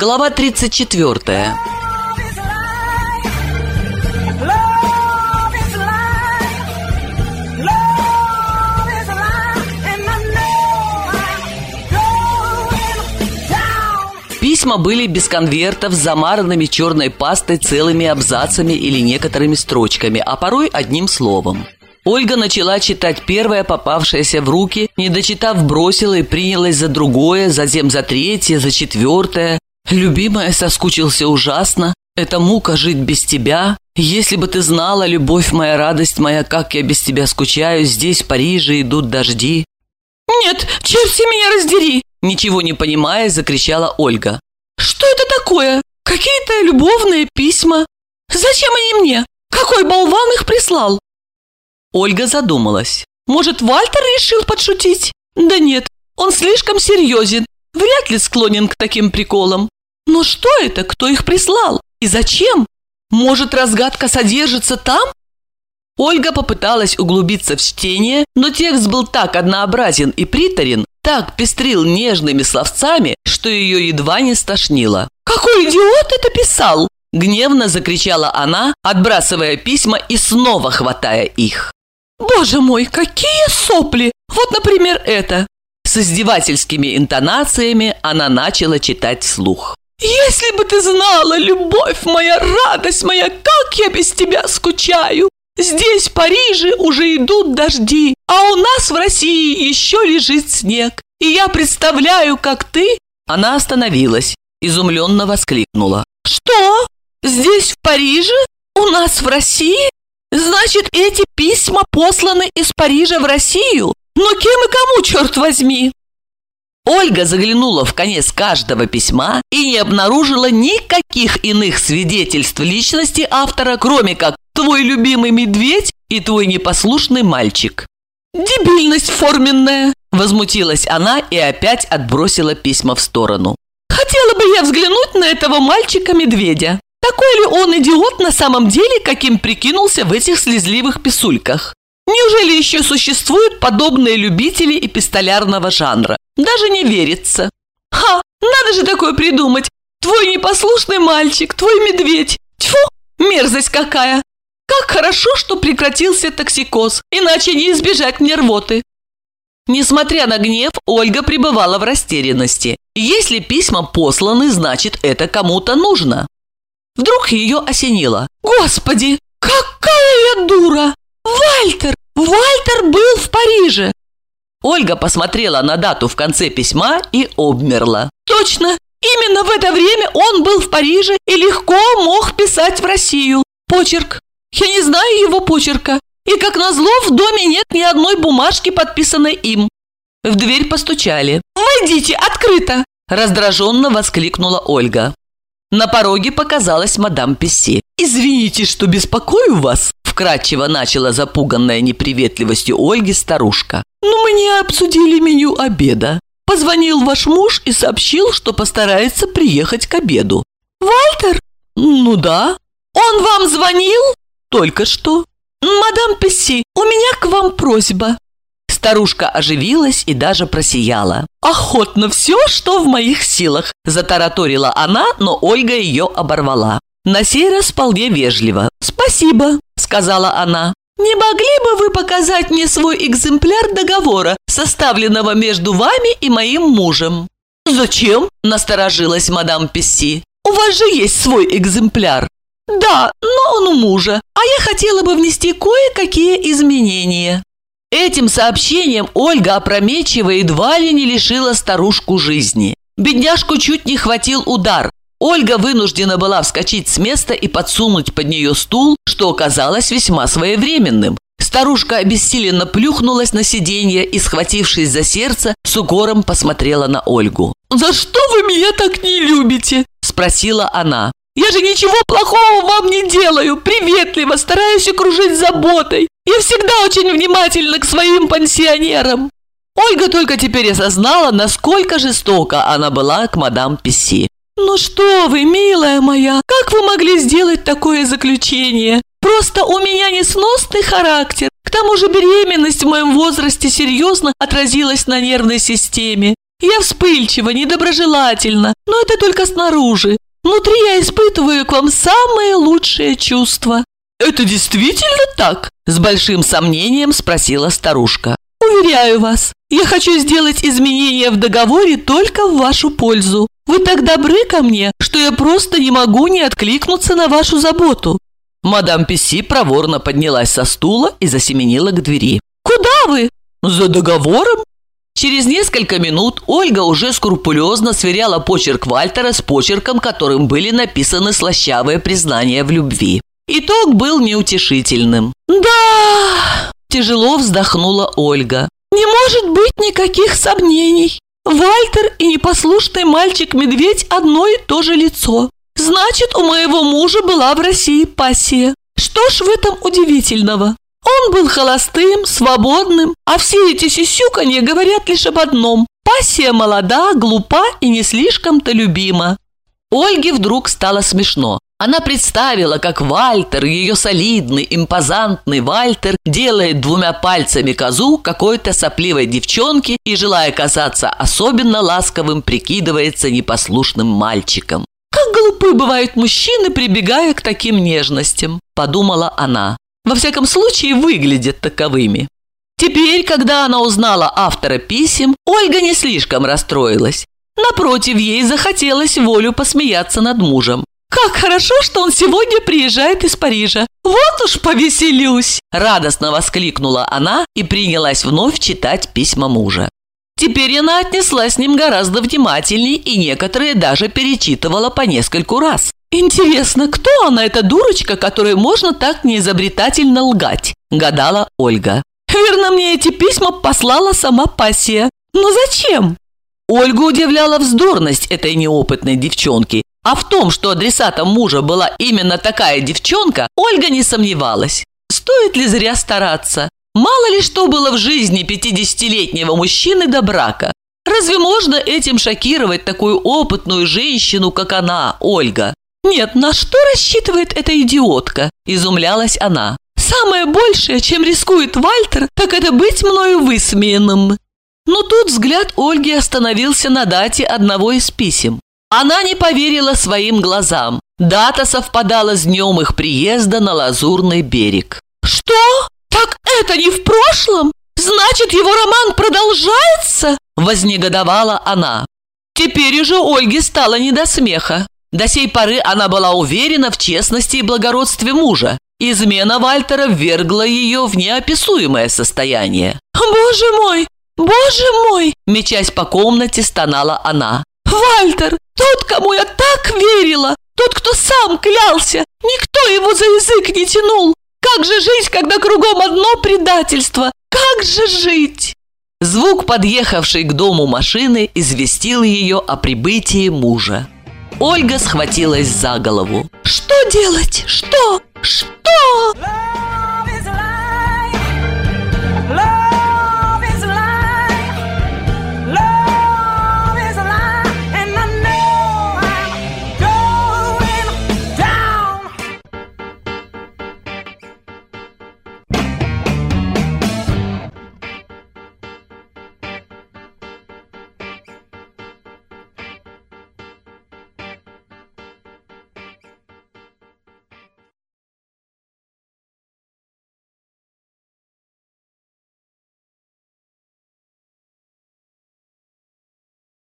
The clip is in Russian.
Глава 34 Письма были без конвертов с замаранными черной пастой целыми абзацами или некоторыми строчками, а порой одним словом. Ольга начала читать первое попавшееся в руки, не дочитав, бросила и принялась за другое, затем за третье, за четвертое. «Любимая, соскучился ужасно. Это мука жить без тебя. Если бы ты знала, любовь моя, радость моя, как я без тебя скучаю, здесь, в Париже, идут дожди». «Нет, черти меня раздери!» Ничего не понимая, закричала Ольга. Что это такое? Какие-то любовные письма. Зачем они мне? Какой болван их прислал? Ольга задумалась. Может, Вальтер решил подшутить? Да нет, он слишком серьезен. Вряд ли склонен к таким приколам. Но что это? Кто их прислал? И зачем? Может, разгадка содержится там? Ольга попыталась углубиться в чтение, но текст был так однообразен и приторен, так пестрил нежными словцами, что ее едва не стошнило. «Какой идиот это писал!» Гневно закричала она, отбрасывая письма и снова хватая их. «Боже мой, какие сопли! Вот, например, это!» С издевательскими интонациями она начала читать вслух. «Если бы ты знала, любовь моя, радость моя, как я без тебя скучаю! Здесь, в Париже, уже идут дожди, а у нас в России еще лежит снег. И я представляю, как ты...» Она остановилась, изумленно воскликнула. «Что? Здесь, в Париже? У нас в России? Значит, эти письма посланы из Парижа в Россию? Но кем и кому, черт возьми?» Ольга заглянула в конец каждого письма и не обнаружила никаких иных свидетельств личности автора, кроме как «твой любимый медведь» и «твой непослушный мальчик». «Дебильность форменная!» – возмутилась она и опять отбросила письма в сторону. «Хотела бы я взглянуть на этого мальчика-медведя. Такой ли он идиот на самом деле, каким прикинулся в этих слезливых писульках? Неужели еще существуют подобные любители эпистолярного жанра? Даже не верится. Ха, надо же такое придумать. Твой непослушный мальчик, твой медведь. Тьфу, мерзость какая. Как хорошо, что прекратился токсикоз, иначе не избежать мне рвоты. Несмотря на гнев, Ольга пребывала в растерянности. Если письма посланы, значит, это кому-то нужно. Вдруг ее осенило. «Господи, какая я дура! Вальтер! Вальтер был в Париже!» Ольга посмотрела на дату в конце письма и обмерла. «Точно! Именно в это время он был в Париже и легко мог писать в Россию. Почерк. Я не знаю его почерка. И, как назло, в доме нет ни одной бумажки, подписанной им». В дверь постучали. «Войдите, открыто!» Раздраженно воскликнула Ольга. На пороге показалась мадам Песси. «Извините, что беспокою вас», вкратчиво начала запуганная неприветливостью Ольги старушка. «Но мы не обсудили меню обеда. Позвонил ваш муж и сообщил, что постарается приехать к обеду». «Вальтер?» «Ну да». «Он вам звонил?» «Только что». «Мадам Песси, у меня к вам просьба». Старушка оживилась и даже просияла. «Охотно все, что в моих силах», – затараторила она, но Ольга ее оборвала. На сей раз вполне вежливо. «Спасибо», – сказала она. «Не могли бы вы показать мне свой экземпляр договора, составленного между вами и моим мужем?» «Зачем?» – насторожилась мадам Песси. «У вас же есть свой экземпляр». «Да, но он у мужа, а я хотела бы внести кое-какие изменения». Этим сообщением Ольга опрометчиво едва ли не лишила старушку жизни. Бедняжку чуть не хватил удар. Ольга вынуждена была вскочить с места и подсунуть под нее стул, что оказалось весьма своевременным. Старушка обессиленно плюхнулась на сиденье и, схватившись за сердце, с укором посмотрела на Ольгу. «За что вы меня так не любите?» – спросила она. «Я же ничего плохого вам не делаю, приветливо, стараюсь окружить заботой. Я всегда очень внимательна к своим пансионерам». Ольга только теперь осознала, насколько жестоко она была к мадам Песси. «Ну что вы, милая моя, как вы могли сделать такое заключение? Просто у меня несносный характер. К тому же беременность в моем возрасте серьезно отразилась на нервной системе. Я вспыльчива, недоброжелательна, но это только снаружи. Внутри я испытываю к вам самые лучшие чувства». «Это действительно так?» – с большим сомнением спросила старушка. «Уверяю вас, я хочу сделать изменения в договоре только в вашу пользу. Вы так добры ко мне, что я просто не могу не откликнуться на вашу заботу». Мадам Писи проворно поднялась со стула и засеменила к двери. «Куда вы?» «За договором?» Через несколько минут Ольга уже скрупулезно сверяла почерк Вальтера с почерком, которым были написаны слащавые признания в любви. Итог был неутешительным. «Да!» – тяжело вздохнула Ольга. «Не может быть никаких сомнений. Вальтер и непослушный мальчик-медведь одно и то же лицо. Значит, у моего мужа была в России пассия. Что ж в этом удивительного? Он был холостым, свободным, а все эти сисюканье говорят лишь об одном. Пассия молода, глупа и не слишком-то любима. Ольге вдруг стало смешно. Она представила, как Вальтер, ее солидный, импозантный Вальтер, делает двумя пальцами козу какой-то сопливой девчонке и, желая казаться особенно ласковым, прикидывается непослушным мальчиком. «Как глупы бывают мужчины, прибегая к таким нежностям», – подумала она. Во всяком случае, выглядят таковыми. Теперь, когда она узнала автора писем, Ольга не слишком расстроилась. Напротив, ей захотелось волю посмеяться над мужем. «Как хорошо, что он сегодня приезжает из Парижа! Вот уж повеселюсь!» Радостно воскликнула она и принялась вновь читать письма мужа. Теперь она отнеслась с ним гораздо внимательней и некоторые даже перечитывала по нескольку раз. «Интересно, кто она, эта дурочка, которой можно так неизобретательно лгать?» – гадала Ольга. «Верно, мне эти письма послала сама пассия. Но зачем?» Ольгу удивляла вздорность этой неопытной девчонки, а в том, что адресатом мужа была именно такая девчонка, Ольга не сомневалась. Стоит ли зря стараться? Мало ли что было в жизни 50-летнего мужчины до брака. Разве можно этим шокировать такую опытную женщину, как она, Ольга? «Нет, на что рассчитывает эта идиотка?» – изумлялась она. «Самое большее, чем рискует Вальтер, так это быть мною высмеянным». Но тут взгляд Ольги остановился на дате одного из писем. Она не поверила своим глазам. Дата совпадала с днем их приезда на Лазурный берег. «Что? Так это не в прошлом? Значит, его роман продолжается?» Вознегодовала она. Теперь уже Ольге стало не до смеха. До сей поры она была уверена в честности и благородстве мужа. Измена Вальтера ввергла ее в неописуемое состояние. «Боже мой! Боже мой!» Мечась по комнате, стонала она. «Вальтер! Тот, кому я так верила! Тот, кто сам клялся! Никто его за язык не тянул! Как же жить, когда кругом одно предательство? Как же жить?» Звук, подъехавшей к дому машины, известил ее о прибытии мужа. Ольга схватилась за голову. «Что делать? Что? Что?»